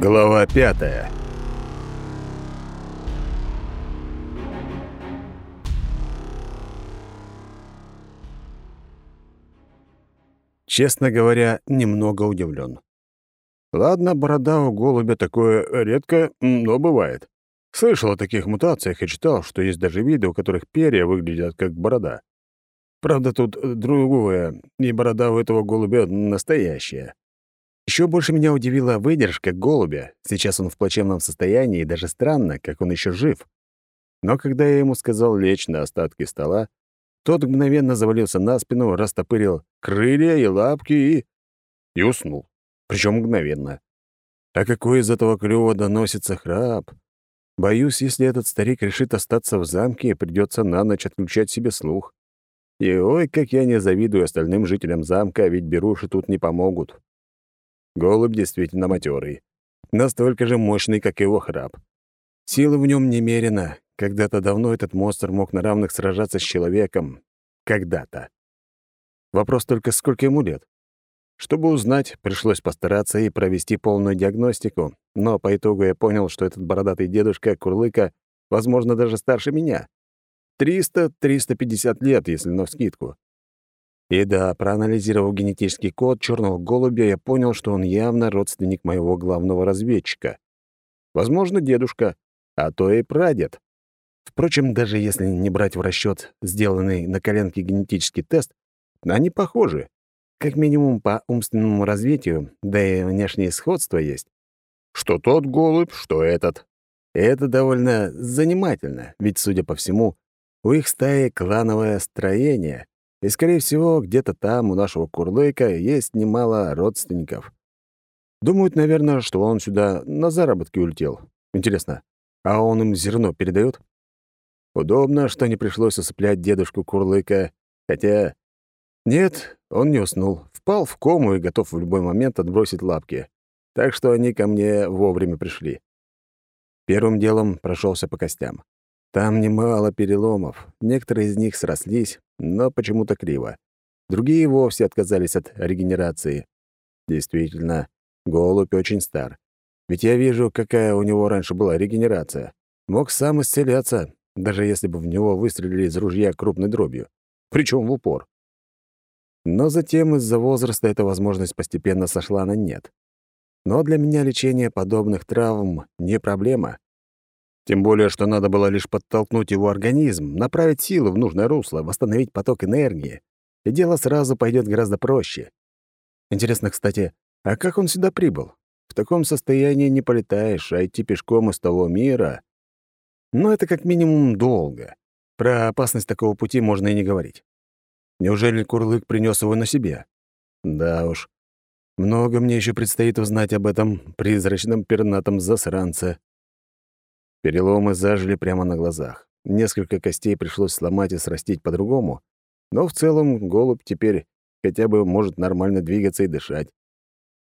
Глава пятая Честно говоря, немного удивлен. Ладно, борода у голубя такое редко, но бывает. Слышал о таких мутациях и читал, что есть даже виды, у которых перья выглядят как борода. Правда, тут другое, и борода у этого голубя настоящая. Еще больше меня удивила выдержка голубя. Сейчас он в плачевном состоянии, и даже странно, как он еще жив. Но когда я ему сказал лечь на остатки стола, тот мгновенно завалился на спину, растопырил крылья и лапки и... и уснул. Причем мгновенно. А какой из этого клюва доносится храп? Боюсь, если этот старик решит остаться в замке, придется на ночь отключать себе слух. И ой, как я не завидую остальным жителям замка, ведь беруши тут не помогут. Голубь действительно матерый. Настолько же мощный, как его храп. Силы в нем немерено. Когда-то давно этот монстр мог на равных сражаться с человеком. Когда-то. Вопрос только, сколько ему лет? Чтобы узнать, пришлось постараться и провести полную диагностику, но по итогу я понял, что этот бородатый дедушка Курлыка, возможно, даже старше меня. 300-350 лет, если навскидку. И да, проанализировав генетический код черного голубя, я понял, что он явно родственник моего главного разведчика. Возможно, дедушка, а то и прадед. Впрочем, даже если не брать в расчет сделанный на коленке генетический тест, они похожи. Как минимум по умственному развитию, да и внешнее сходство есть. Что тот голубь, что этот. И это довольно занимательно, ведь, судя по всему, у их стаи клановое строение, и, скорее всего, где-то там у нашего Курлыка есть немало родственников. Думают, наверное, что он сюда на заработки улетел. Интересно, а он им зерно передает? Удобно, что не пришлось усыплять дедушку Курлыка, хотя нет, он не уснул. Впал в кому и готов в любой момент отбросить лапки. Так что они ко мне вовремя пришли. Первым делом прошелся по костям. Там немало переломов. Некоторые из них срослись, но почему-то криво. Другие вовсе отказались от регенерации. Действительно, голубь очень стар. Ведь я вижу, какая у него раньше была регенерация. Мог сам исцеляться, даже если бы в него выстрелили из ружья крупной дробью. Причем в упор. Но затем из-за возраста эта возможность постепенно сошла на нет. Но для меня лечение подобных травм не проблема. Тем более, что надо было лишь подтолкнуть его организм, направить силы в нужное русло, восстановить поток энергии, и дело сразу пойдет гораздо проще. Интересно, кстати, а как он сюда прибыл? В таком состоянии не полетаешь, а идти пешком из того мира... Но это как минимум долго. Про опасность такого пути можно и не говорить. Неужели Курлык принес его на себе? Да уж. Много мне еще предстоит узнать об этом призрачном пернатом засранце. Переломы зажили прямо на глазах. Несколько костей пришлось сломать и срастить по-другому, но в целом голубь теперь хотя бы может нормально двигаться и дышать.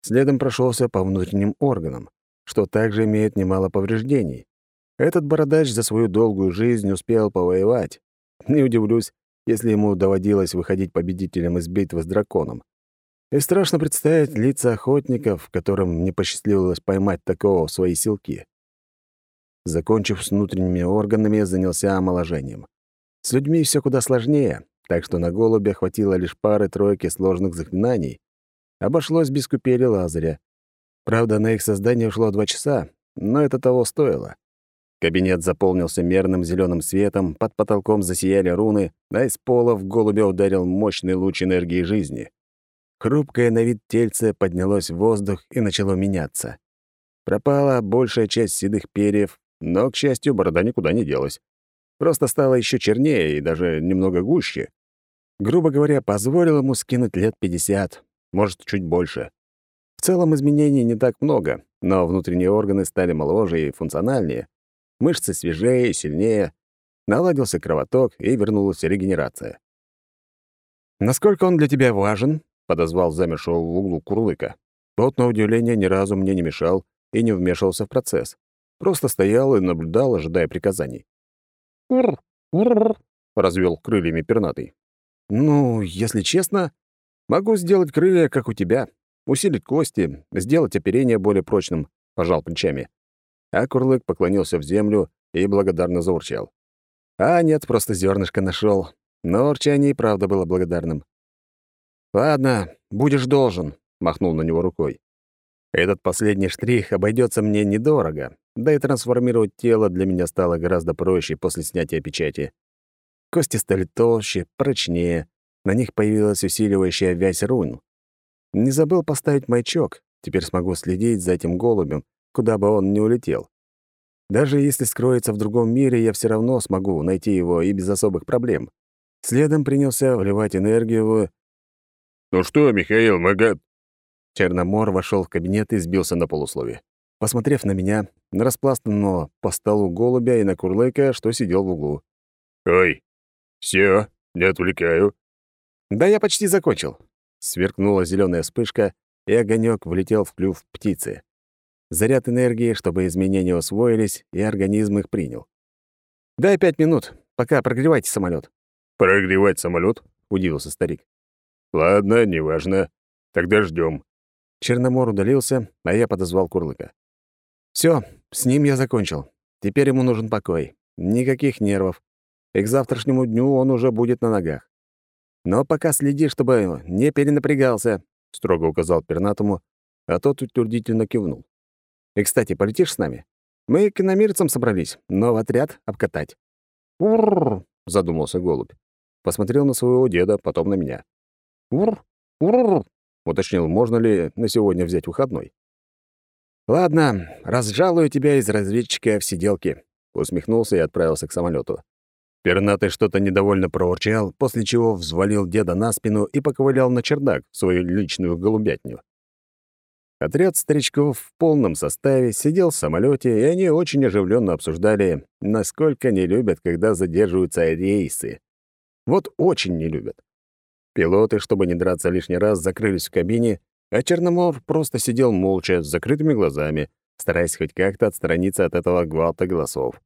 Следом прошелся по внутренним органам, что также имеет немало повреждений. Этот бородач за свою долгую жизнь успел повоевать. Не удивлюсь, если ему доводилось выходить победителем из битвы с драконом. И страшно представить лица охотников, которым не посчастливилось поймать такого в свои силки. Закончив с внутренними органами, занялся омоложением. С людьми все куда сложнее, так что на голубя хватило лишь пары-тройки сложных заклинаний. Обошлось без купели Лазаря. Правда, на их создание ушло два часа, но это того стоило. Кабинет заполнился мерным зеленым светом, под потолком засияли руны, а из пола в голубя ударил мощный луч энергии жизни. Хрупкое на вид тельце поднялось в воздух и начало меняться. Пропала большая часть седых перьев, но, к счастью, борода никуда не делась. Просто стала еще чернее и даже немного гуще. Грубо говоря, позволил ему скинуть лет 50, может, чуть больше. В целом изменений не так много, но внутренние органы стали моложе и функциональнее, Мышцы свежее и сильнее, наладился кровоток и вернулась регенерация. «Насколько он для тебя важен?» — подозвал замершего в углу Курлыка. Тот, на удивление, ни разу мне не мешал и не вмешивался в процесс. Просто стоял и наблюдал, ожидая приказаний. «Ур! Ур!» — развел крыльями пернатый. «Ну, если честно, могу сделать крылья, как у тебя, усилить кости, сделать оперение более прочным, пожал плечами. А Курлык поклонился в землю и благодарно заурчал. А нет, просто зернышко нашел. Но урчание и правда было благодарным. «Ладно, будешь должен», — махнул на него рукой. Этот последний штрих обойдется мне недорого, да и трансформировать тело для меня стало гораздо проще после снятия печати. Кости стали толще, прочнее, на них появилась усиливающая вязь рун. Не забыл поставить маячок, теперь смогу следить за этим голубем, куда бы он ни улетел. Даже если скроется в другом мире, я все равно смогу найти его и без особых проблем. Следом принялся вливать энергию в... «Ну что, Михаил, мы го...» Черномор вошел в кабинет и сбился на полусловие. Посмотрев на меня, на распластанного по столу голубя и на курлыка, что сидел в углу. «Ой, все, не отвлекаю». «Да я почти закончил». Сверкнула зеленая вспышка, и огонек влетел в клюв птицы. Заряд энергии, чтобы изменения усвоились, и организм их принял. «Дай пять минут, пока прогревайте самолет. «Прогревать самолет? удивился старик. «Ладно, неважно. Тогда ждем. Черномор удалился, а я подозвал Курлыка. Все, с ним я закончил. Теперь ему нужен покой. Никаких нервов. И к завтрашнему дню он уже будет на ногах. Но пока следи, чтобы не перенапрягался, — строго указал пернатому, а тот утвердительно кивнул. «И, кстати, полетишь с нами? Мы к иномирцам собрались, но в отряд обкатать». «Урррр», — задумался голубь. Посмотрел на своего деда, потом на меня. «Уррр, урррр», Уточнил, можно ли на сегодня взять выходной. «Ладно, разжалую тебя из разведчика в сиделке», — усмехнулся и отправился к самолету. Пернатый что-то недовольно проурчал, после чего взвалил деда на спину и поковылял на чердак, свою личную голубятню. Отряд старичков в полном составе сидел в самолете, и они очень оживленно обсуждали, насколько не любят, когда задерживаются рейсы. Вот очень не любят. Пилоты, чтобы не драться лишний раз, закрылись в кабине, а Черномор просто сидел молча, с закрытыми глазами, стараясь хоть как-то отстраниться от этого гвалта голосов.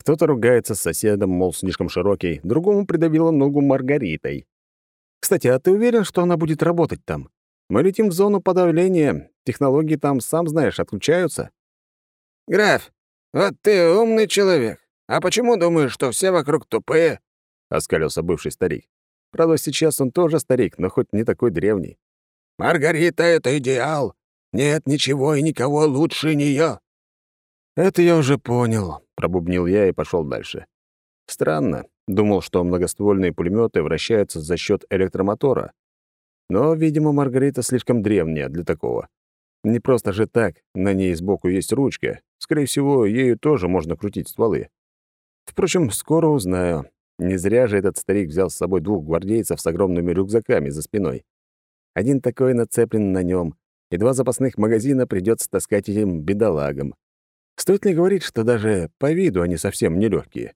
Кто-то ругается с соседом, мол, слишком широкий, другому придавило ногу Маргаритой. «Кстати, а ты уверен, что она будет работать там? Мы летим в зону подавления, технологии там, сам знаешь, отключаются». «Граф, вот ты умный человек. А почему думаешь, что все вокруг тупые?» — оскалился бывший старик. Правда, сейчас он тоже старик, но хоть не такой древний. «Маргарита — это идеал. Нет ничего и никого лучше нее. «Это я уже понял», — пробубнил я и пошел дальше. Странно. Думал, что многоствольные пулеметы вращаются за счет электромотора. Но, видимо, Маргарита слишком древняя для такого. Не просто же так, на ней сбоку есть ручка. Скорее всего, ею тоже можно крутить стволы. Впрочем, скоро узнаю. Не зря же этот старик взял с собой двух гвардейцев с огромными рюкзаками за спиной. Один такой нацеплен на нем, и два запасных магазина придется таскать этим бедолагам. Стоит ли говорить, что даже по виду они совсем нелегкие?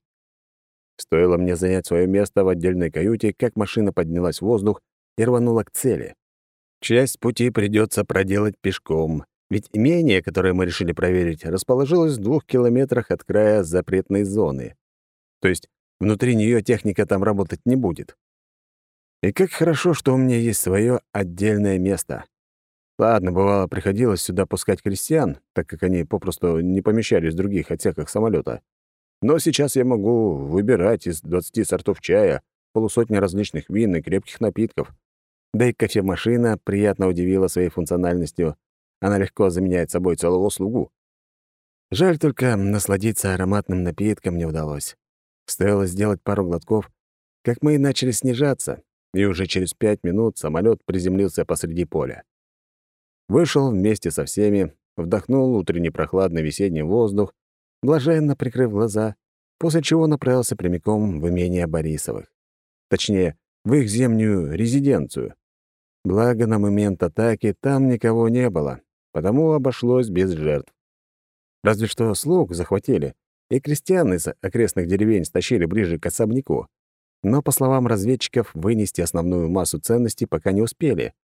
Стоило мне занять свое место в отдельной каюте, как машина поднялась в воздух и рванула к цели. Часть пути придется проделать пешком, ведь имение, которое мы решили проверить, расположилось в двух километрах от края запретной зоны. То есть Внутри нее техника там работать не будет. И как хорошо, что у меня есть свое отдельное место. Ладно, бывало, приходилось сюда пускать крестьян, так как они попросту не помещались в других отсеках самолета. Но сейчас я могу выбирать из 20 сортов чая, полусотни различных вин и крепких напитков. Да и кофемашина приятно удивила своей функциональностью. Она легко заменяет собой целого слугу. Жаль только, насладиться ароматным напитком не удалось. Стоило сделать пару глотков, как мы и начали снижаться, и уже через пять минут самолет приземлился посреди поля. Вышел вместе со всеми, вдохнул утренний прохладный весенний воздух, блаженно прикрыв глаза, после чего направился прямиком в имение Борисовых. Точнее, в их зимнюю резиденцию. Благо, на момент атаки там никого не было, потому обошлось без жертв. Разве что слуг захватили, и крестьян из окрестных деревень стащили ближе к особняку. Но, по словам разведчиков, вынести основную массу ценностей пока не успели.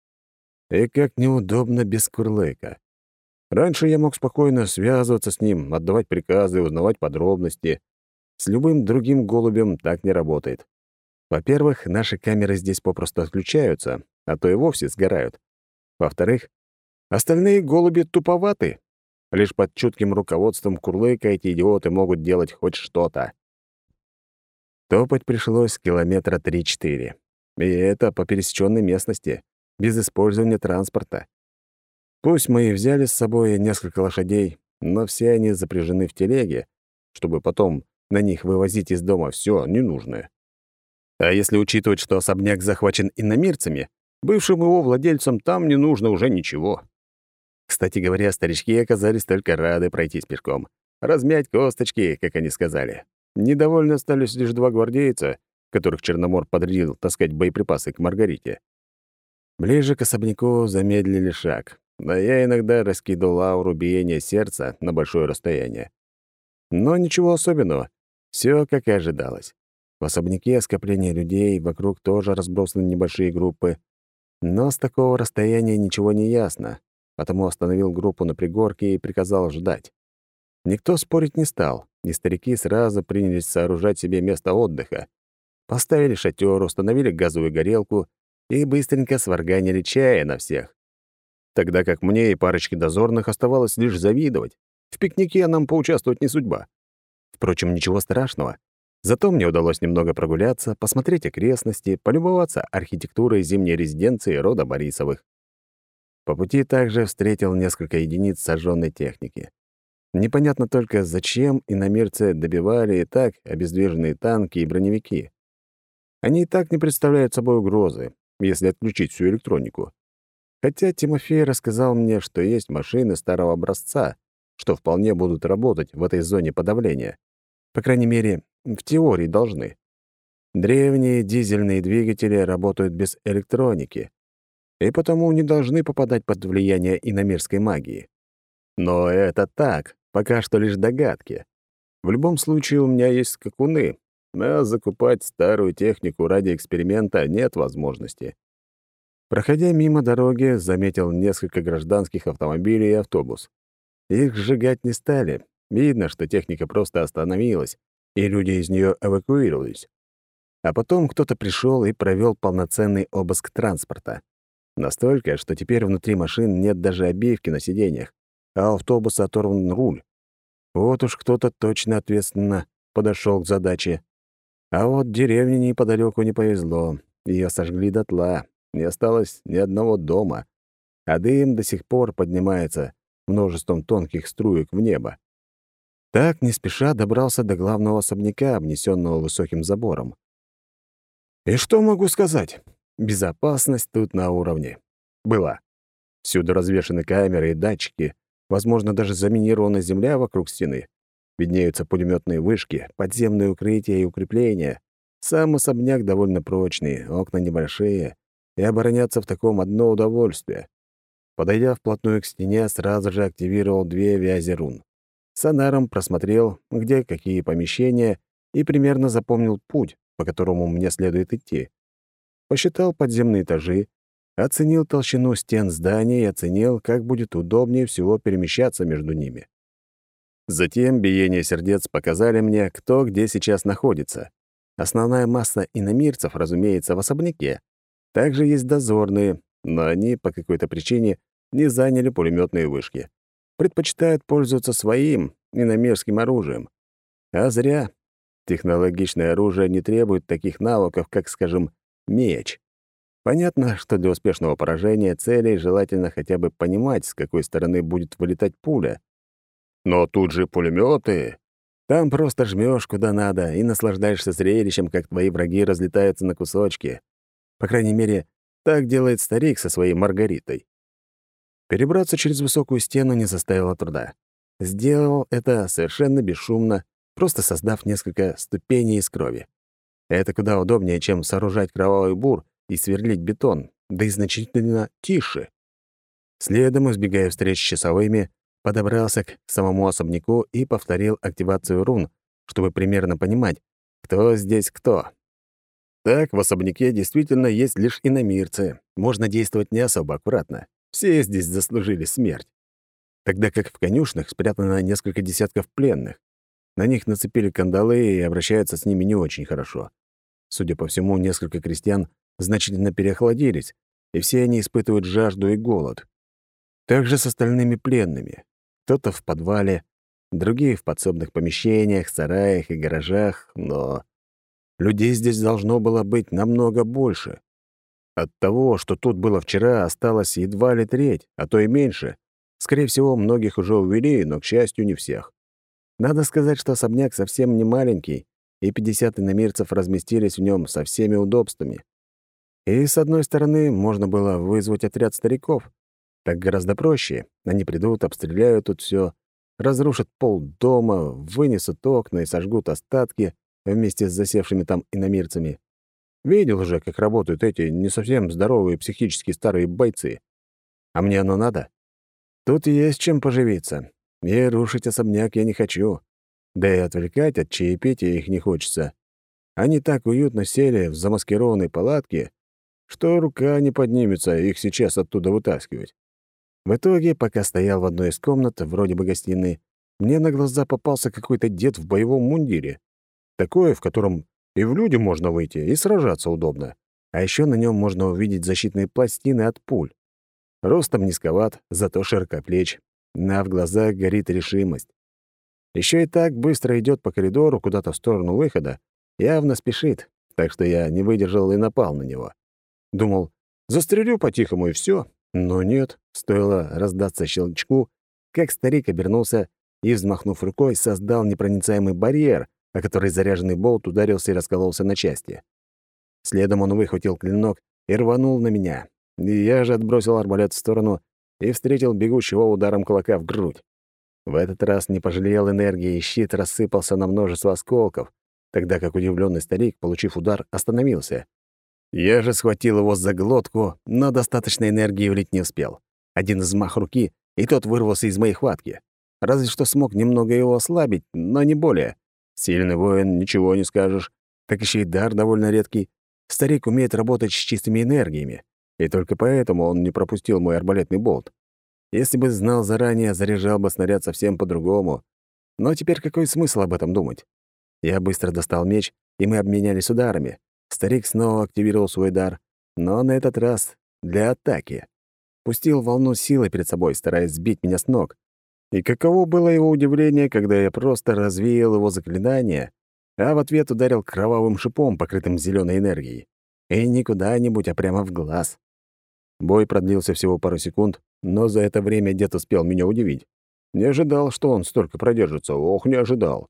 И как неудобно без Курлыка. Раньше я мог спокойно связываться с ним, отдавать приказы, узнавать подробности. С любым другим голубем так не работает. Во-первых, наши камеры здесь попросту отключаются, а то и вовсе сгорают. Во-вторых, остальные голуби туповаты. Лишь под чутким руководством Курлыка эти идиоты могут делать хоть что-то. Топать пришлось километра 3-4. И это по пересеченной местности, без использования транспорта. Пусть мы и взяли с собой несколько лошадей, но все они запряжены в телеге, чтобы потом на них вывозить из дома все ненужное. А если учитывать, что особняк захвачен иномирцами, бывшим его владельцам там не нужно уже ничего. Кстати говоря, старички оказались только рады пройтись пешком. Размять косточки, как они сказали. Недовольны остались лишь два гвардейца, которых Черномор подрядил таскать боеприпасы к Маргарите. Ближе к особняку замедлили шаг, но я иногда раскидывал ауру биения сердца на большое расстояние. Но ничего особенного. Все как и ожидалось. В особняке скопление людей, вокруг тоже разбросаны небольшие группы. Но с такого расстояния ничего не ясно, потому остановил группу на пригорке и приказал ждать. Никто спорить не стал, и старики сразу принялись сооружать себе место отдыха. Поставили шатер, установили газовую горелку и быстренько сварганили чая на всех. Тогда как мне и парочке дозорных оставалось лишь завидовать. В пикнике нам поучаствовать не судьба. Впрочем, ничего страшного. Зато мне удалось немного прогуляться, посмотреть окрестности, полюбоваться архитектурой зимней резиденции рода Борисовых. По пути также встретил несколько единиц сожженной техники. Непонятно только, зачем иномерцы добивали и так обездвиженные танки и броневики. Они и так не представляют собой угрозы, если отключить всю электронику. Хотя Тимофей рассказал мне, что есть машины старого образца, что вполне будут работать в этой зоне подавления. По крайней мере, в теории должны. Древние дизельные двигатели работают без электроники, и потому не должны попадать под влияние иномерской магии. Но это так, пока что лишь догадки. В любом случае, у меня есть скакуны, а закупать старую технику ради эксперимента нет возможности. Проходя мимо дороги, заметил несколько гражданских автомобилей и автобус. Их сжигать не стали. Видно, что техника просто остановилась, и люди из нее эвакуировались. А потом кто-то пришел и провел полноценный обыск транспорта. Настолько, что теперь внутри машин нет даже обивки на сиденьях, а у автобуса оторван руль. Вот уж кто-то точно ответственно подошел к задаче. А вот деревне неподалеку не повезло. Ее сожгли дотла. Не осталось ни одного дома. А дым до сих пор поднимается множеством тонких струек в небо. Так, не спеша, добрался до главного особняка, обнесенного высоким забором. И что могу сказать? Безопасность тут на уровне. Была. Всюду развешаны камеры и датчики, возможно, даже заминирована земля вокруг стены. Виднеются пулеметные вышки, подземные укрытия и укрепления. Сам особняк довольно прочный, окна небольшие, и обороняться в таком одно удовольствие. Подойдя вплотную к стене, сразу же активировал две вязи рун. Сонаром просмотрел, где какие помещения, и примерно запомнил путь, по которому мне следует идти. Посчитал подземные этажи, оценил толщину стен здания и оценил, как будет удобнее всего перемещаться между ними. Затем биение сердец показали мне, кто где сейчас находится. Основная масса иномирцев, разумеется, в особняке. Также есть дозорные, но они по какой-то причине не заняли пулеметные вышки. Предпочитают пользоваться своим иномерским оружием. А зря. Технологичное оружие не требует таких навыков, как, скажем, меч. Понятно, что для успешного поражения целей желательно хотя бы понимать, с какой стороны будет вылетать пуля. Но тут же пулеметы. Там просто жмешь куда надо и наслаждаешься зрелищем, как твои враги разлетаются на кусочки. По крайней мере, так делает старик со своей Маргаритой. Перебраться через высокую стену не составило труда. Сделал это совершенно бесшумно, просто создав несколько ступеней из крови. Это куда удобнее, чем сооружать кровавый бур и сверлить бетон, да и значительно тише. Следом, избегая встреч с часовыми, подобрался к самому особняку и повторил активацию рун, чтобы примерно понимать, кто здесь кто. Так, в особняке действительно есть лишь иномирцы. Можно действовать не особо аккуратно. Все здесь заслужили смерть. Тогда как в конюшнях спрятано несколько десятков пленных. На них нацепили кандалы и обращаются с ними не очень хорошо. Судя по всему, несколько крестьян значительно переохладились, и все они испытывают жажду и голод. Также с остальными пленными. Кто-то в подвале, другие в подсобных помещениях, сараях и гаражах, но людей здесь должно было быть намного больше. От того, что тут было вчера, осталось едва ли треть, а то и меньше. Скорее всего, многих уже увели, но, к счастью, не всех. Надо сказать, что особняк совсем не маленький, и 50 иномирцев разместились в нем со всеми удобствами. И, с одной стороны, можно было вызвать отряд стариков. Так гораздо проще. Они придут, обстреляют тут все, разрушат пол дома, вынесут окна и сожгут остатки вместе с засевшими там иномирцами. Видел уже, как работают эти не совсем здоровые психически старые бойцы. А мне оно надо? Тут есть чем поживиться. И рушить особняк я не хочу. Да и отвлекать от чаепития их не хочется. Они так уютно сели в замаскированной палатке, что рука не поднимется их сейчас оттуда вытаскивать. В итоге, пока стоял в одной из комнат, вроде бы гостиной, мне на глаза попался какой-то дед в боевом мундире. Такое, в котором и в люди можно выйти, и сражаться удобно. А еще на нем можно увидеть защитные пластины от пуль. Ростом низковат, зато широкоплеч. На в глазах горит решимость. Еще и так быстро идет по коридору куда-то в сторону выхода, явно спешит, так что я не выдержал и напал на него. Думал, застрелю по-тихому и все, но нет, стоило раздаться щелчку, как старик обернулся и, взмахнув рукой, создал непроницаемый барьер, о который заряженный болт ударился и раскололся на части. Следом он выхватил клинок и рванул на меня. И я же отбросил арбалет в сторону и встретил бегущего ударом кулака в грудь. В этот раз не пожалел энергии, и щит рассыпался на множество осколков, тогда как удивленный старик, получив удар, остановился. Я же схватил его за глотку, но достаточно энергии влить не успел. Один взмах руки, и тот вырвался из моей хватки. Разве что смог немного его ослабить, но не более. Сильный воин, ничего не скажешь. Так еще и дар довольно редкий. Старик умеет работать с чистыми энергиями, и только поэтому он не пропустил мой арбалетный болт. Если бы знал заранее, заряжал бы снаряд совсем по-другому. Но теперь какой смысл об этом думать? Я быстро достал меч, и мы обменялись ударами. Старик снова активировал свой дар, но на этот раз для атаки. Пустил волну силы перед собой, стараясь сбить меня с ног. И каково было его удивление, когда я просто развеял его заклинание, а в ответ ударил кровавым шипом, покрытым зеленой энергией. И не куда-нибудь, а прямо в глаз. Бой продлился всего пару секунд, но за это время дед успел меня удивить. Не ожидал, что он столько продержится. Ох, не ожидал.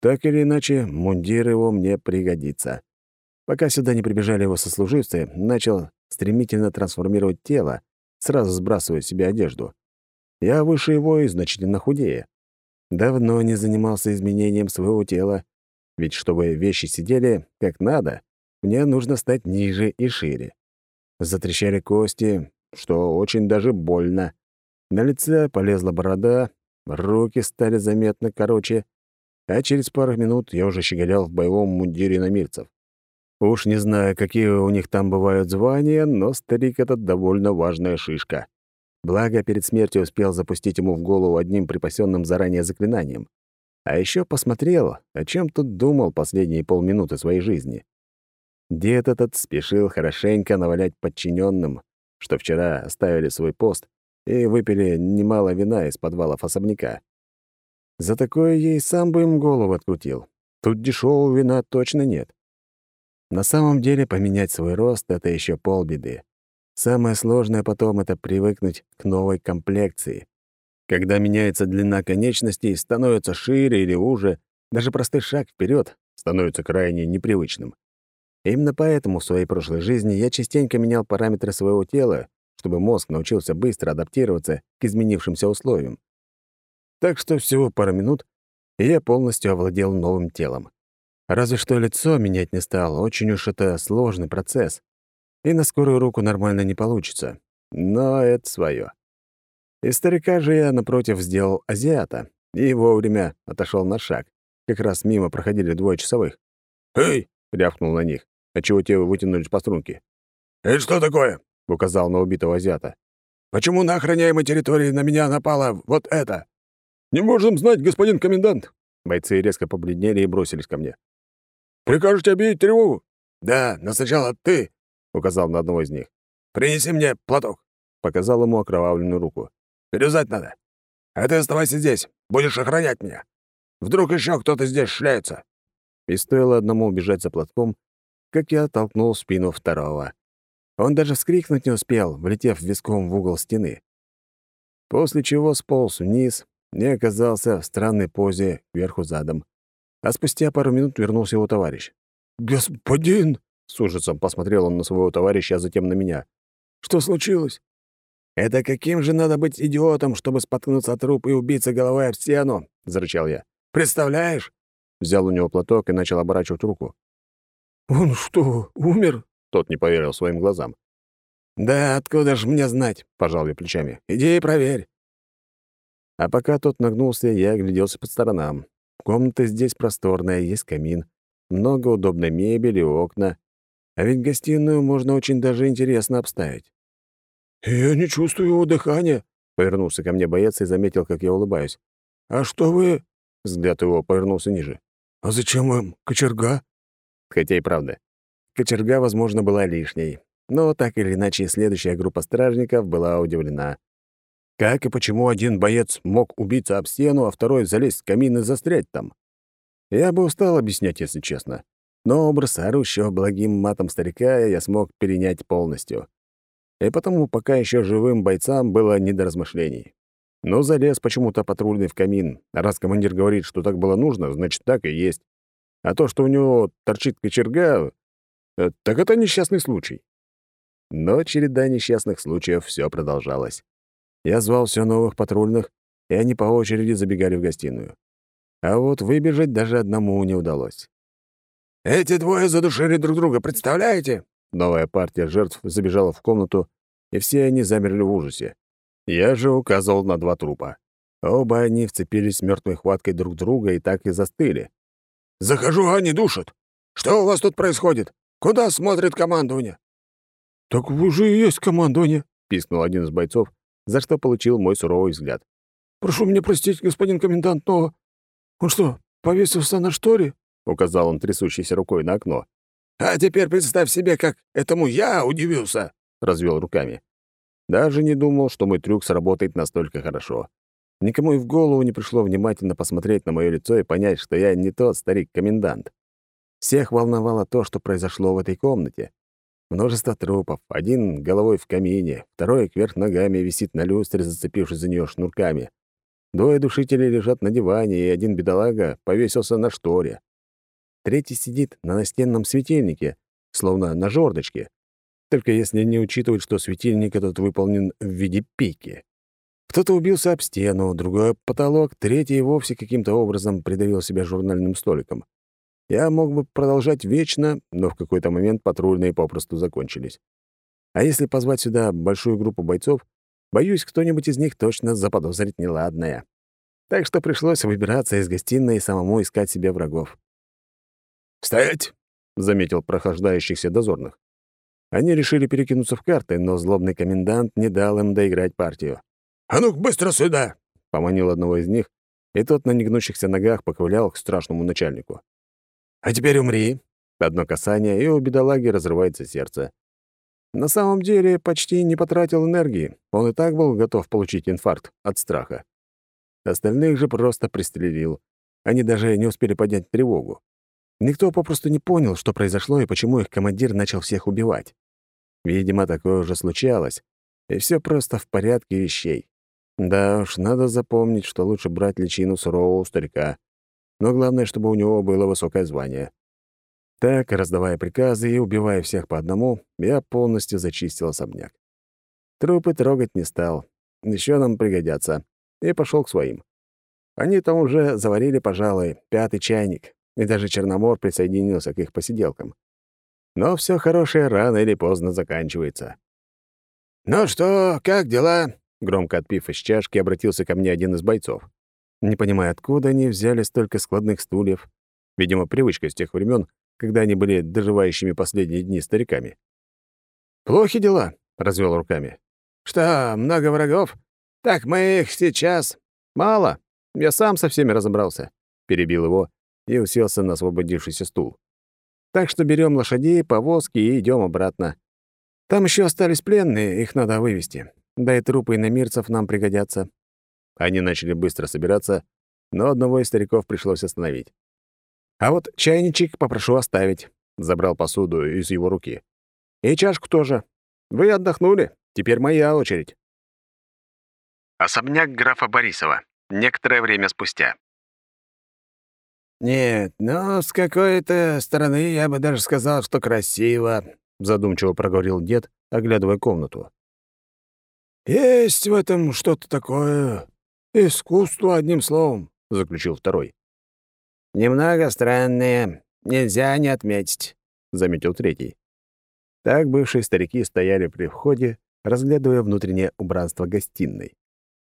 Так или иначе, мундир его мне пригодится. Пока сюда не прибежали его сослуживцы, начал стремительно трансформировать тело, сразу сбрасывая себе одежду. Я выше его и значительно худее. Давно не занимался изменением своего тела, ведь чтобы вещи сидели как надо, мне нужно стать ниже и шире. Затрещали кости, что очень даже больно. На лице полезла борода, руки стали заметно короче, а через пару минут я уже щеголял в боевом мундире намирцев. Уж не знаю, какие у них там бывают звания, но старик этот довольно важная шишка. Благо, перед смертью успел запустить ему в голову одним припасенным заранее заклинанием. А еще посмотрел, о чем тут думал последние полминуты своей жизни. Дед этот спешил хорошенько навалять подчиненным, что вчера оставили свой пост и выпили немало вина из подвалов особняка. За такое и сам бы им голову открутил. Тут дешевого вина точно нет. На самом деле поменять свой рост — это еще полбеды. Самое сложное потом — это привыкнуть к новой комплекции. Когда меняется длина конечностей, становится шире или уже, даже простой шаг вперед становится крайне непривычным. Именно поэтому в своей прошлой жизни я частенько менял параметры своего тела, чтобы мозг научился быстро адаптироваться к изменившимся условиям. Так что всего пару минут, и я полностью овладел новым телом. Разве что лицо менять не стал, очень уж это сложный процесс. И на скорую руку нормально не получится. Но это свое. Из старика же я, напротив, сделал азиата и вовремя отошел на шаг. Как раз мимо проходили двое часовых. «Эй!» — рявкнул на них отчего те вытянулись по струнке. «Это что такое?» — указал на убитого азиата. «Почему на охраняемой территории на меня напало вот это?» «Не можем знать, господин комендант!» Бойцы резко побледнели и бросились ко мне. «Прикажете объявить тревогу?» «Да, но сначала ты», — указал на одного из них. «Принеси мне платок», — показал ему окровавленную руку. «Перевязать надо». А ты оставайся здесь, будешь охранять меня. Вдруг еще кто-то здесь шляется». И стоило одному убежать за платком, как я оттолкнул спину второго. Он даже вскрикнуть не успел, влетев виском в угол стены. После чего сполз вниз и оказался в странной позе кверху задом. А спустя пару минут вернулся его товарищ. «Господин!» — с ужасом посмотрел он на своего товарища, а затем на меня. «Что случилось?» «Это каким же надо быть идиотом, чтобы споткнуться от труп и убиться головой об стену?» — зарычал я. «Представляешь?» Взял у него платок и начал оборачивать руку. «Он что, умер?» Тот не поверил своим глазам. «Да откуда ж мне знать?» — пожал я плечами. «Иди и проверь». А пока тот нагнулся, я огляделся по сторонам. Комната здесь просторная, есть камин, много удобной мебели, окна. А ведь гостиную можно очень даже интересно обставить. «Я не чувствую его дыхания», — повернулся ко мне боец и заметил, как я улыбаюсь. «А что вы...» — взгляд его повернулся ниже. «А зачем вам кочерга?» Хотя и правда. Кочерга, возможно, была лишней. Но так или иначе, следующая группа стражников была удивлена. Как и почему один боец мог убиться об стену, а второй залезть в камин и застрять там? Я бы устал объяснять, если честно. Но образ орущего благим матом старика я смог перенять полностью и потому пока еще живым бойцам было не до размышлений. Но залез почему-то патрульный в камин, раз командир говорит, что так было нужно, значит, так и есть. А то, что у него торчит кочерга, э, так это несчастный случай. Но череда несчастных случаев все продолжалась. Я звал все новых патрульных, и они по очереди забегали в гостиную. А вот выбежать даже одному не удалось. «Эти двое задушили друг друга, представляете?» Новая партия жертв забежала в комнату, и все они замерли в ужасе. Я же указывал на два трупа. Оба они вцепились мертвой хваткой друг друга и так и застыли. «Захожу, а они душат. Что у вас тут происходит? Куда смотрит командование?» «Так вы же и есть командование», — пискнул один из бойцов, за что получил мой суровый взгляд. «Прошу меня простить, господин комендант, но... Он что, повесился на шторе?» — указал он трясущейся рукой на окно. А теперь представь себе, как этому я удивился!» — развел руками. Даже не думал, что мой трюк сработает настолько хорошо. Никому и в голову не пришло внимательно посмотреть на мое лицо и понять, что я не тот старик-комендант. Всех волновало то, что произошло в этой комнате. Множество трупов, один головой в камине, второй кверх ногами висит на люстре, зацепившись за нее шнурками. Двое душителей лежат на диване, и один бедолага повесился на шторе. Третий сидит на настенном светильнике, словно на жердочке. Только если не учитывать, что светильник этот выполнен в виде пики. Кто-то убился об стену, другой — потолок, третий вовсе каким-то образом придавил себя журнальным столиком. Я мог бы продолжать вечно, но в какой-то момент патрульные попросту закончились. А если позвать сюда большую группу бойцов, боюсь, кто-нибудь из них точно заподозрит неладное. Так что пришлось выбираться из гостиной и самому искать себе врагов. «Стоять!» — заметил прохождающихся дозорных. Они решили перекинуться в карты, но злобный комендант не дал им доиграть партию. «А ну быстро сюда!» — поманил одного из них, и тот на негнущихся ногах поковылял к страшному начальнику. «А теперь умри!» Одно касание, и у бедолаги разрывается сердце. На самом деле почти не потратил энергии, он и так был готов получить инфаркт от страха. Остальных же просто пристрелил. Они даже не успели поднять тревогу. Никто попросту не понял, что произошло и почему их командир начал всех убивать. Видимо, такое уже случалось, и все просто в порядке вещей. Да уж, надо запомнить, что лучше брать личину сурового старика. Но главное, чтобы у него было высокое звание. Так, раздавая приказы и убивая всех по одному, я полностью зачистил особняк. Трупы трогать не стал. Еще нам пригодятся. И пошел к своим. Они там уже заварили, пожалуй, пятый чайник, и даже Черномор присоединился к их посиделкам. Но все хорошее рано или поздно заканчивается. «Ну что, как дела?» Громко отпив из чашки, обратился ко мне один из бойцов. Не понимая, откуда они взяли столько складных стульев. Видимо, привычка с тех времен, когда они были доживающими последние дни стариками. «Плохи дела», — развел руками. «Что, много врагов? Так мы их сейчас...» «Мало. Я сам со всеми разобрался», — перебил его и уселся на освободившийся стул. «Так что берем лошадей, повозки и идем обратно. Там еще остались пленные, их надо вывести. Да и трупы иномирцев нам пригодятся». Они начали быстро собираться, но одного из стариков пришлось остановить. «А вот чайничек попрошу оставить», — забрал посуду из его руки. «И чашку тоже. Вы отдохнули, теперь моя очередь». Особняк графа Борисова. Некоторое время спустя. «Нет, но с какой-то стороны я бы даже сказал, что красиво», — задумчиво проговорил дед, оглядывая комнату. «Есть в этом что-то такое. Искусство, одним словом», — заключил второй. «Немного странное. Нельзя не отметить», — заметил третий. Так бывшие старики стояли при входе, разглядывая внутреннее убранство гостиной.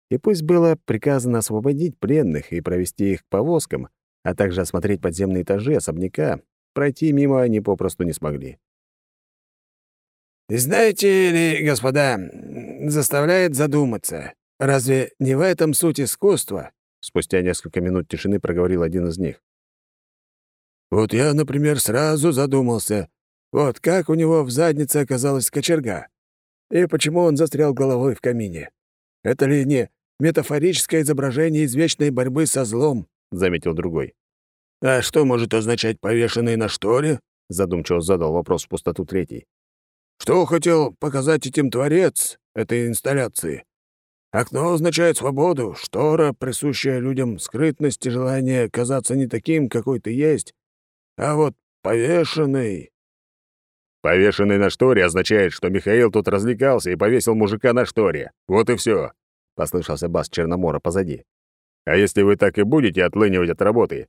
И пусть было приказано освободить пленных и провести их к повозкам, а также осмотреть подземные этажи особняка, пройти мимо они попросту не смогли. «Знаете ли, господа, заставляет задуматься, разве не в этом суть искусства?» Спустя несколько минут тишины проговорил один из них. «Вот я, например, сразу задумался, вот как у него в заднице оказалась кочерга, и почему он застрял головой в камине. Это ли не метафорическое изображение извечной борьбы со злом?» заметил другой. «А что может означать повешенный на шторе?» — задумчиво задал вопрос в пустоту третий. «Что хотел показать этим творец этой инсталляции? Окно означает свободу, штора, присущая людям скрытность и желание казаться не таким, какой ты есть, а вот повешенный...» «Повешенный на шторе означает, что Михаил тут развлекался и повесил мужика на шторе. Вот и все, послышался бас Черномора позади. А если вы так и будете отлынивать от работы,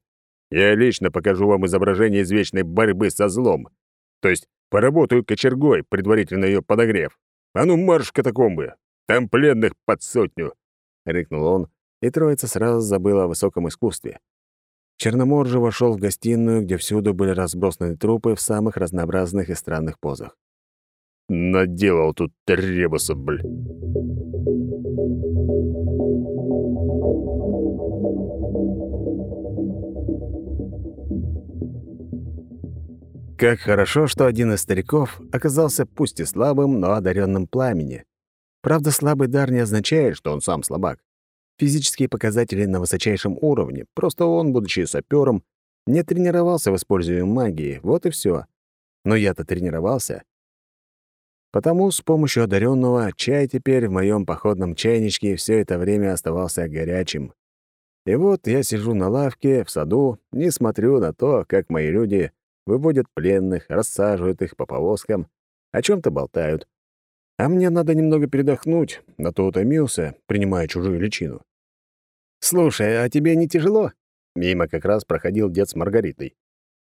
я лично покажу вам изображение извечной борьбы со злом. То есть поработаю кочергой, предварительно ее подогрев. А ну марш в катакомбы! Там пленных под сотню!» — рыкнул он, и троица сразу забыла о высоком искусстве. Черномор же вошел в гостиную, где всюду были разбросаны трупы в самых разнообразных и странных позах. «Наделал тут требуса, бль!» Как хорошо, что один из стариков оказался пусть и слабым, но одаренным пламени. Правда, слабый дар не означает, что он сам слабак. Физические показатели на высочайшем уровне, просто он, будучи сапером, не тренировался в использовании магии, вот и все. Но я-то тренировался. Потому с помощью одаренного чай теперь в моем походном чайничке все это время оставался горячим. И вот я сижу на лавке в саду, не смотрю на то, как мои люди выводят пленных, рассаживают их по повозкам, о чем то болтают. А мне надо немного передохнуть, на то утомился, принимая чужую личину. «Слушай, а тебе не тяжело?» Мимо как раз проходил дед с Маргаритой.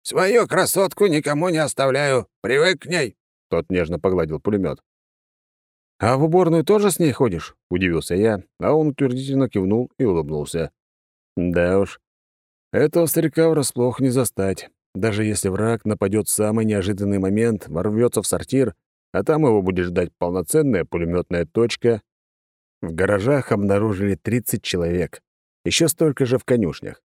«Свою красотку никому не оставляю. Привык к ней». Тот нежно погладил пулемет. «А в уборную тоже с ней ходишь?» — удивился я, а он утвердительно кивнул и улыбнулся. «Да уж, этого старика врасплох не застать. Даже если враг нападет в самый неожиданный момент, ворвется в сортир, а там его будет ждать полноценная пулеметная точка. В гаражах обнаружили 30 человек, еще столько же в конюшнях.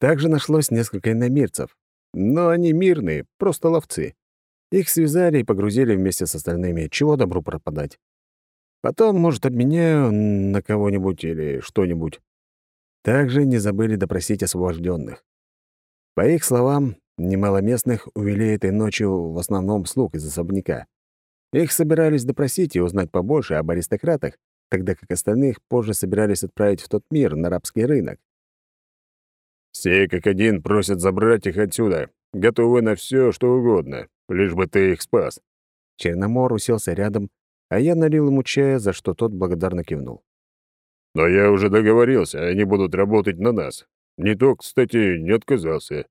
Также нашлось несколько иномирцев, но они мирные, просто ловцы. Их связали и погрузили вместе с остальными, чего добру пропадать. Потом, может, обменяю на кого-нибудь или что-нибудь. Также не забыли допросить освобожденных. По их словам, Немало местных увели этой ночью в основном слуг из особняка. Их собирались допросить и узнать побольше об аристократах, тогда как остальных позже собирались отправить в тот мир, на рабский рынок. «Все как один просят забрать их отсюда, готовы на все, что угодно, лишь бы ты их спас». Черномор уселся рядом, а я налил ему чая, за что тот благодарно кивнул. «Но я уже договорился, они будут работать на нас. Не то, кстати, не отказался.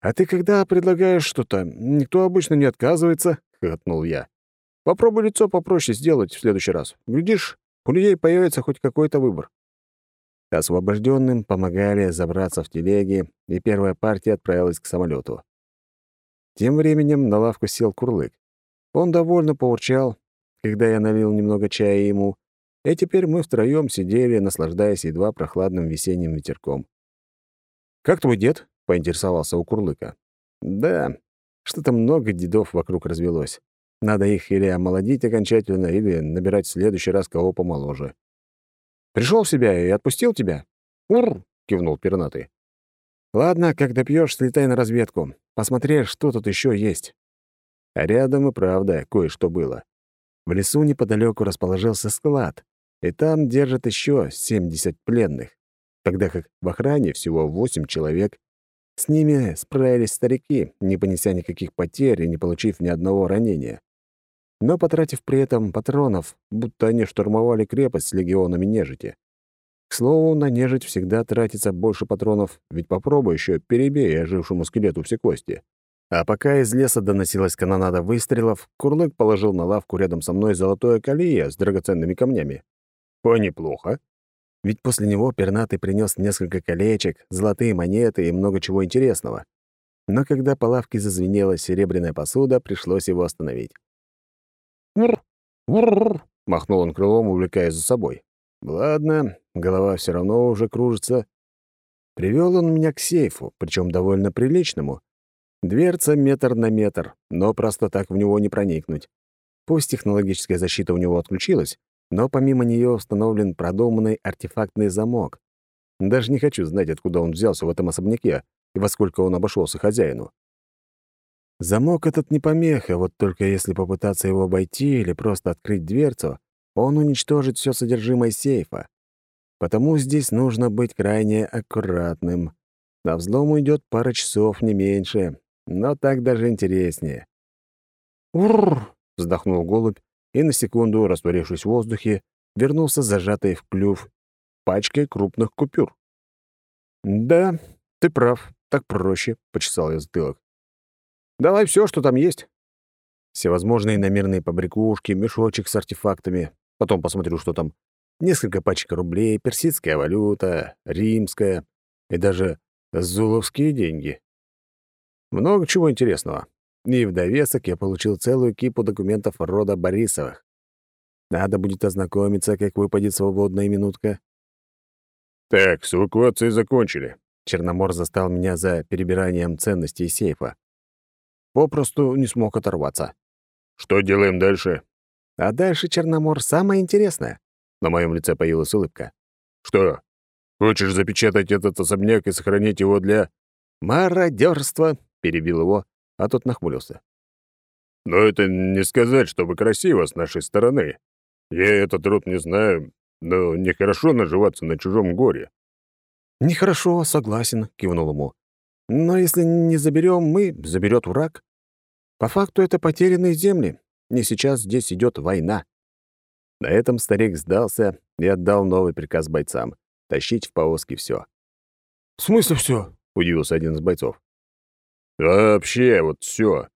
«А ты когда предлагаешь что-то, никто обычно не отказывается», — хохотнул я. «Попробуй лицо попроще сделать в следующий раз. Глядишь, у людей появится хоть какой-то выбор». Освобожденным помогали забраться в телеги, и первая партия отправилась к самолету. Тем временем на лавку сел Курлык. Он довольно поурчал, когда я налил немного чая ему, и теперь мы втроем сидели, наслаждаясь едва прохладным весенним ветерком. «Как твой дед?» — поинтересовался у Курлыка. «Да, что-то много дедов вокруг развелось. Надо их или омолодить окончательно, или набирать в следующий раз кого помоложе». Пришел в себя и отпустил тебя?» «Ур!» — кивнул пернатый. «Ладно, как допьешь, слетай на разведку. Посмотри, что тут еще есть». А рядом и правда кое-что было. В лесу неподалеку расположился склад, и там держат еще 70 пленных, тогда как в охране всего 8 человек. С ними справились старики, не понеся никаких потерь и не получив ни одного ранения. Но потратив при этом патронов, будто они штурмовали крепость с легионами нежити. К слову, на нежить всегда тратится больше патронов, ведь попробуй еще перебей ожившему скелету все кости. А пока из леса доносилась канонада выстрелов, Курлык положил на лавку рядом со мной золотое колье с драгоценными камнями. О, неплохо. Ведь после него пернатый принес несколько колечек, золотые монеты и много чего интересного. Но когда по лавке зазвенела серебряная посуда, пришлось его остановить. «Врр! Врр!» — махнул он крылом, увлекая за собой. «Ладно, голова все равно уже кружится». Привел он меня к сейфу, причем довольно приличному. Дверца метр на метр, но просто так в него не проникнуть. Пусть технологическая защита у него отключилась, но помимо нее установлен продуманный артефактный замок. Даже не хочу знать, откуда он взялся в этом особняке и во сколько он обошелся хозяину. Замок этот не помеха, вот только если попытаться его обойти или просто открыть дверцу, он уничтожит все содержимое сейфа. Потому здесь нужно быть крайне аккуратным. На взлом уйдет пара часов, не меньше, но так даже интереснее. «Уррр!» — вздохнул голубь и на секунду, растворившись в воздухе, вернулся зажатый в клюв пачкой крупных купюр. «Да, ты прав, так проще», — почесал я затылок. «Давай все, что там есть». Всевозможные намерные побрякушки, мешочек с артефактами. Потом посмотрю, что там. Несколько пачек рублей, персидская валюта, римская и даже зуловские деньги. Много чего интересного. И в довесок я получил целую кипу документов рода Борисовых. Надо будет ознакомиться, как выпадет свободная минутка. «Так, с эвакуацией закончили». Черномор застал меня за перебиранием ценностей сейфа. Попросту не смог оторваться. «Что делаем дальше?» А дальше, Черномор, самое интересное. На моем лице появилась улыбка. «Что? Хочешь запечатать этот особняк и сохранить его для...» «Мародерство!» — перебил его, а тот нахмурился. «Но это не сказать, чтобы красиво с нашей стороны. Я этот род не знаю, но нехорошо наживаться на чужом горе». «Нехорошо, согласен», — кивнул ему. «Но если не заберем мы, заберет враг. По факту это потерянные земли, и сейчас здесь идет война». На этом старик сдался и отдал новый приказ бойцам — тащить в повозке все. «В смысле все? удивился один из бойцов. «Вообще, вот все.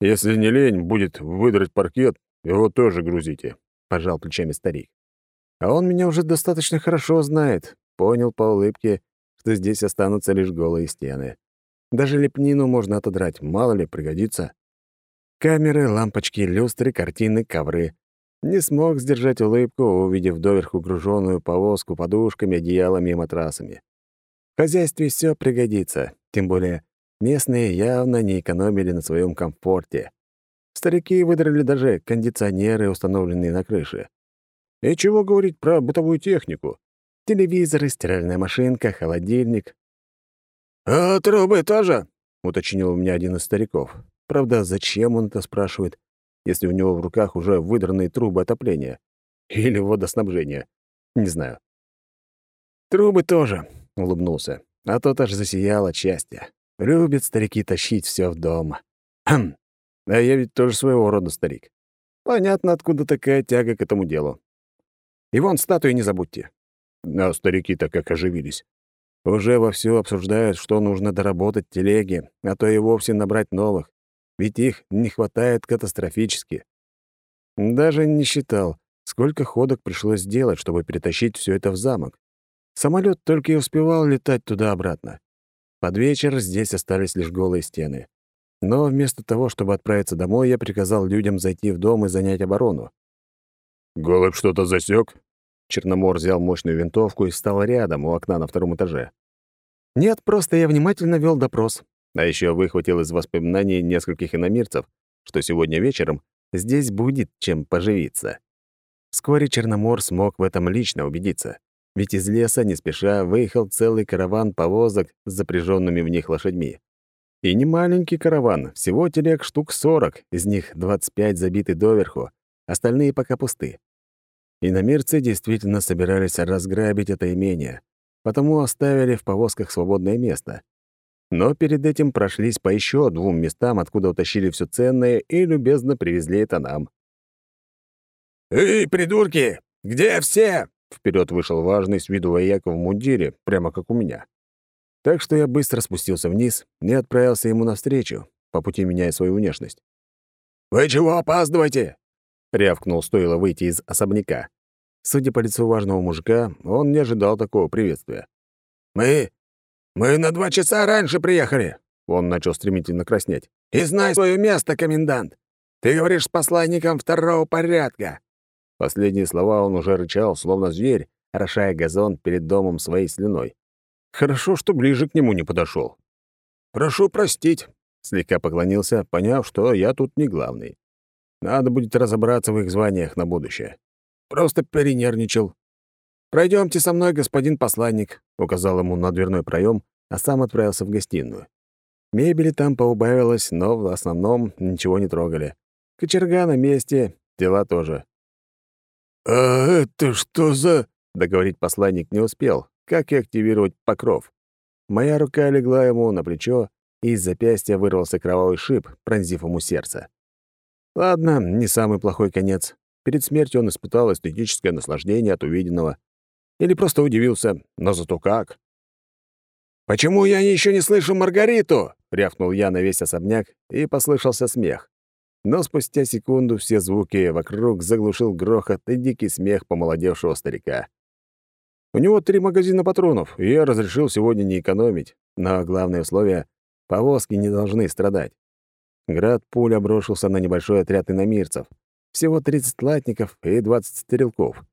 Если не лень будет выдрать паркет, его тоже грузите», — пожал плечами старик. «А он меня уже достаточно хорошо знает. Понял по улыбке, что здесь останутся лишь голые стены. Даже лепнину можно отодрать, мало ли, пригодится. Камеры, лампочки, люстры, картины, ковры. Не смог сдержать улыбку, увидев доверху груженную повозку подушками, одеялами и матрасами. В хозяйстве все пригодится, тем более местные явно не экономили на своем комфорте. Старики выдрали даже кондиционеры, установленные на крыше. И чего говорить про бытовую технику? Телевизоры, стиральная машинка, холодильник. «А трубы тоже?» — уточнил у меня один из стариков. Правда, зачем он это спрашивает, если у него в руках уже выдранные трубы отопления? Или водоснабжения? Не знаю. «Трубы тоже», — улыбнулся. А тот аж засиял от. Любят старики тащить все в дом. Хм. А я ведь тоже своего рода старик. Понятно, откуда такая тяга к этому делу. И вон статуи не забудьте. Но старики-то как оживились. Уже вовсю обсуждают, что нужно доработать телеги, а то и вовсе набрать новых ведь их не хватает катастрофически. Даже не считал, сколько ходок пришлось сделать, чтобы перетащить все это в замок. Самолет только и успевал летать туда-обратно. Под вечер здесь остались лишь голые стены. Но вместо того, чтобы отправиться домой, я приказал людям зайти в дом и занять оборону. «Голубь что-то засек? Черномор взял мощную винтовку и встал рядом у окна на втором этаже. «Нет, просто я внимательно вел допрос. А еще выхватил из воспоминаний нескольких иномирцев, что сегодня вечером здесь будет чем поживиться. Вскоре Черномор смог в этом лично убедиться. ведь из леса не спеша выехал целый караван повозок с запряженными в них лошадьми. И не маленький караван, всего телег штук 40, из них 25 забиты доверху, остальные пока пусты. И намирцы действительно собирались разграбить это имение, потому оставили в повозках свободное место. Но перед этим прошлись по еще двум местам, откуда утащили все ценное и любезно привезли это нам. «Эй, придурки! Где все?» Вперед вышел важный с виду вояка в мундире, прямо как у меня. Так что я быстро спустился вниз и отправился ему навстречу, по пути меняя свою внешность. «Вы чего опаздываете?» — рявкнул, стоило выйти из особняка. Судя по лицу важного мужика, он не ожидал такого приветствия. «Мы... мы на два часа раньше приехали!» Он начал стремительно краснеть. «И знай свое место, комендант! Ты говоришь с посланником второго порядка!» Последние слова он уже рычал, словно зверь, орошая газон перед домом своей слюной. Хорошо, что ближе к нему не подошел. «Прошу простить», — слегка поклонился, поняв, что я тут не главный. Надо будет разобраться в их званиях на будущее. Просто перенервничал. Пройдемте со мной, господин посланник», — указал ему на дверной проем, а сам отправился в гостиную. Мебели там поубавилось, но в основном ничего не трогали. Кочерга на месте, дела тоже. «А это что за...» — договорить посланник не успел, как и активировать покров. Моя рука легла ему на плечо, и из запястья вырвался кровавый шип, пронзив ему сердце. Ладно, не самый плохой конец. Перед смертью он испытал эстетическое наслаждение от увиденного. Или просто удивился, но зато как. «Почему я еще не слышу Маргариту?» — рявкнул я на весь особняк, и послышался смех но спустя секунду все звуки вокруг заглушил грохот и дикий смех помолодевшего старика. У него три магазина патронов, и я разрешил сегодня не экономить, но главное условие — повозки не должны страдать. Град пуль обрушился на небольшой отряд иномирцев, всего 30 латников и 20 стрелков.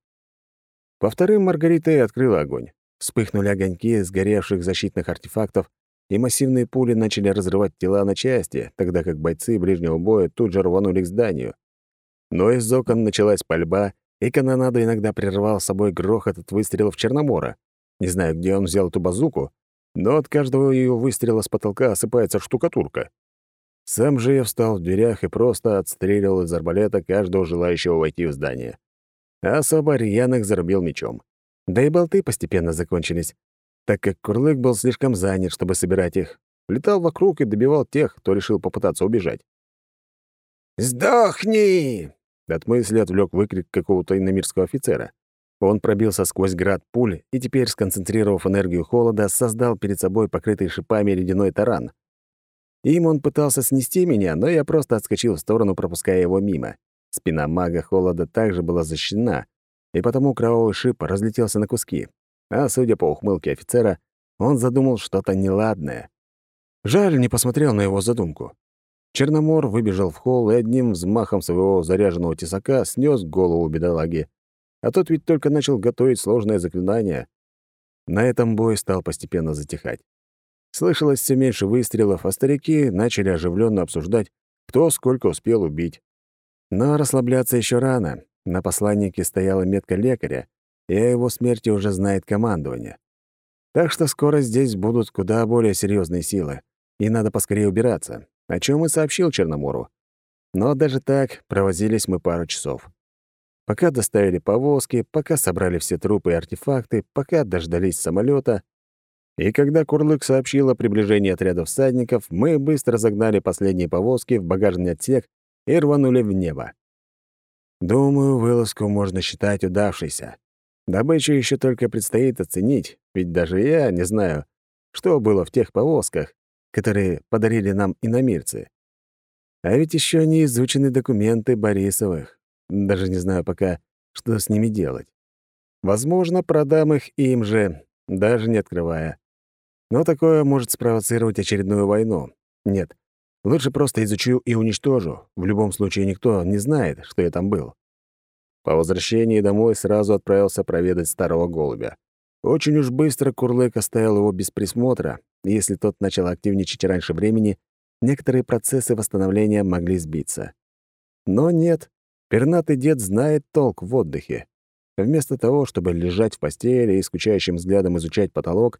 По вторым Маргарита и открыла огонь. Вспыхнули огоньки сгоревших защитных артефактов, и массивные пули начали разрывать тела на части, тогда как бойцы ближнего боя тут же рванули к зданию. Но из окон началась пальба, и канонаду иногда прервал собой грохот от выстрелов Черномора. Не знаю, где он взял эту базуку, но от каждого ее выстрела с потолка осыпается штукатурка. Сам же я встал в дверях и просто отстреливал из арбалета каждого желающего войти в здание. А особо рьяных зарубил мечом. Да и болты постепенно закончились, так как Курлык был слишком занят, чтобы собирать их. Летал вокруг и добивал тех, кто решил попытаться убежать. «Сдохни!» От мысли отвлек выкрик какого-то иномирского офицера. Он пробился сквозь град пуль и теперь, сконцентрировав энергию холода, создал перед собой покрытый шипами ледяной таран. Им он пытался снести меня, но я просто отскочил в сторону, пропуская его мимо. Спина мага холода также была защищена, и потому кровавый шип разлетелся на куски, а судя по ухмылке офицера, он задумал что-то неладное. Жаль, не посмотрел на его задумку. Черномор выбежал в холл и одним взмахом своего заряженного тесака снес голову бедолаги. А тот ведь только начал готовить сложное заклинание. На этом бой стал постепенно затихать. Слышалось все меньше выстрелов, а старики начали оживленно обсуждать, кто сколько успел убить. Но расслабляться еще рано. На посланнике стояла метка лекаря, и о его смерти уже знает командование. Так что скоро здесь будут куда более серьезные силы, и надо поскорее убираться, о чем и сообщил Черномору. Но даже так провозились мы пару часов. Пока доставили повозки, пока собрали все трупы и артефакты, пока дождались самолета, и когда Курлык сообщил о приближении отряда всадников, мы быстро загнали последние повозки в багажный отсек и рванули в небо. Думаю, вылазку можно считать удавшейся. Добычу еще только предстоит оценить, ведь даже я не знаю, что было в тех повозках, которые подарили нам иномирцы. А ведь еще не изучены документы Борисовых. Даже не знаю пока, что с ними делать. Возможно, продам их им же, даже не открывая. Но такое может спровоцировать очередную войну. Нет, лучше просто изучу и уничтожу. В любом случае никто не знает, что я там был. По возвращении домой сразу отправился проведать старого голубя. Очень уж быстро Курлык оставил его без присмотра, и если тот начал активничать раньше времени, некоторые процессы восстановления могли сбиться. Но нет, пернатый дед знает толк в отдыхе. Вместо того, чтобы лежать в постели и скучающим взглядом изучать потолок,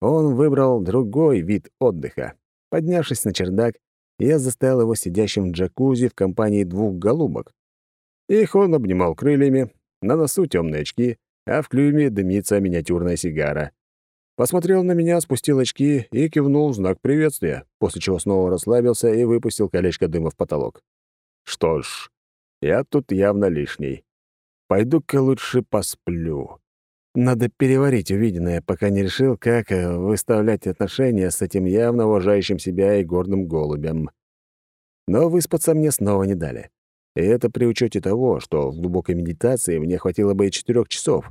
он выбрал другой вид отдыха. Поднявшись на чердак, я заставил его сидящим в джакузи в компании двух голубок. Их он обнимал крыльями, на носу темные очки, а в клюме дымится миниатюрная сигара. Посмотрел на меня, спустил очки и кивнул в знак приветствия, после чего снова расслабился и выпустил колечко дыма в потолок. Что ж, я тут явно лишний. Пойду-ка лучше посплю. Надо переварить увиденное, пока не решил, как э, выставлять отношения с этим явно уважающим себя и гордым голубем. Но выспаться мне снова не дали. И это при учете того, что в глубокой медитации мне хватило бы и четырех часов.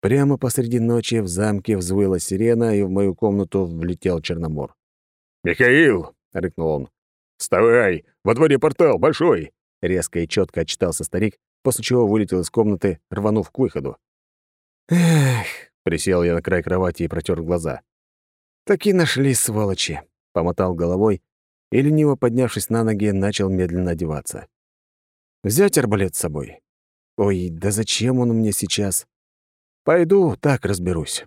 Прямо посреди ночи в замке взвыла сирена, и в мою комнату влетел Черномор. «Михаил!» — рыкнул он. «Вставай! Во дворе портал, большой!» Резко и четко отчитался старик, после чего вылетел из комнаты, рванув к выходу. «Эх!» — присел я на край кровати и протер глаза. «Таки нашли, сволочи!» — помотал головой и, лениво поднявшись на ноги, начал медленно одеваться. «Взять арбалет с собой? Ой, да зачем он мне сейчас? Пойду, так разберусь.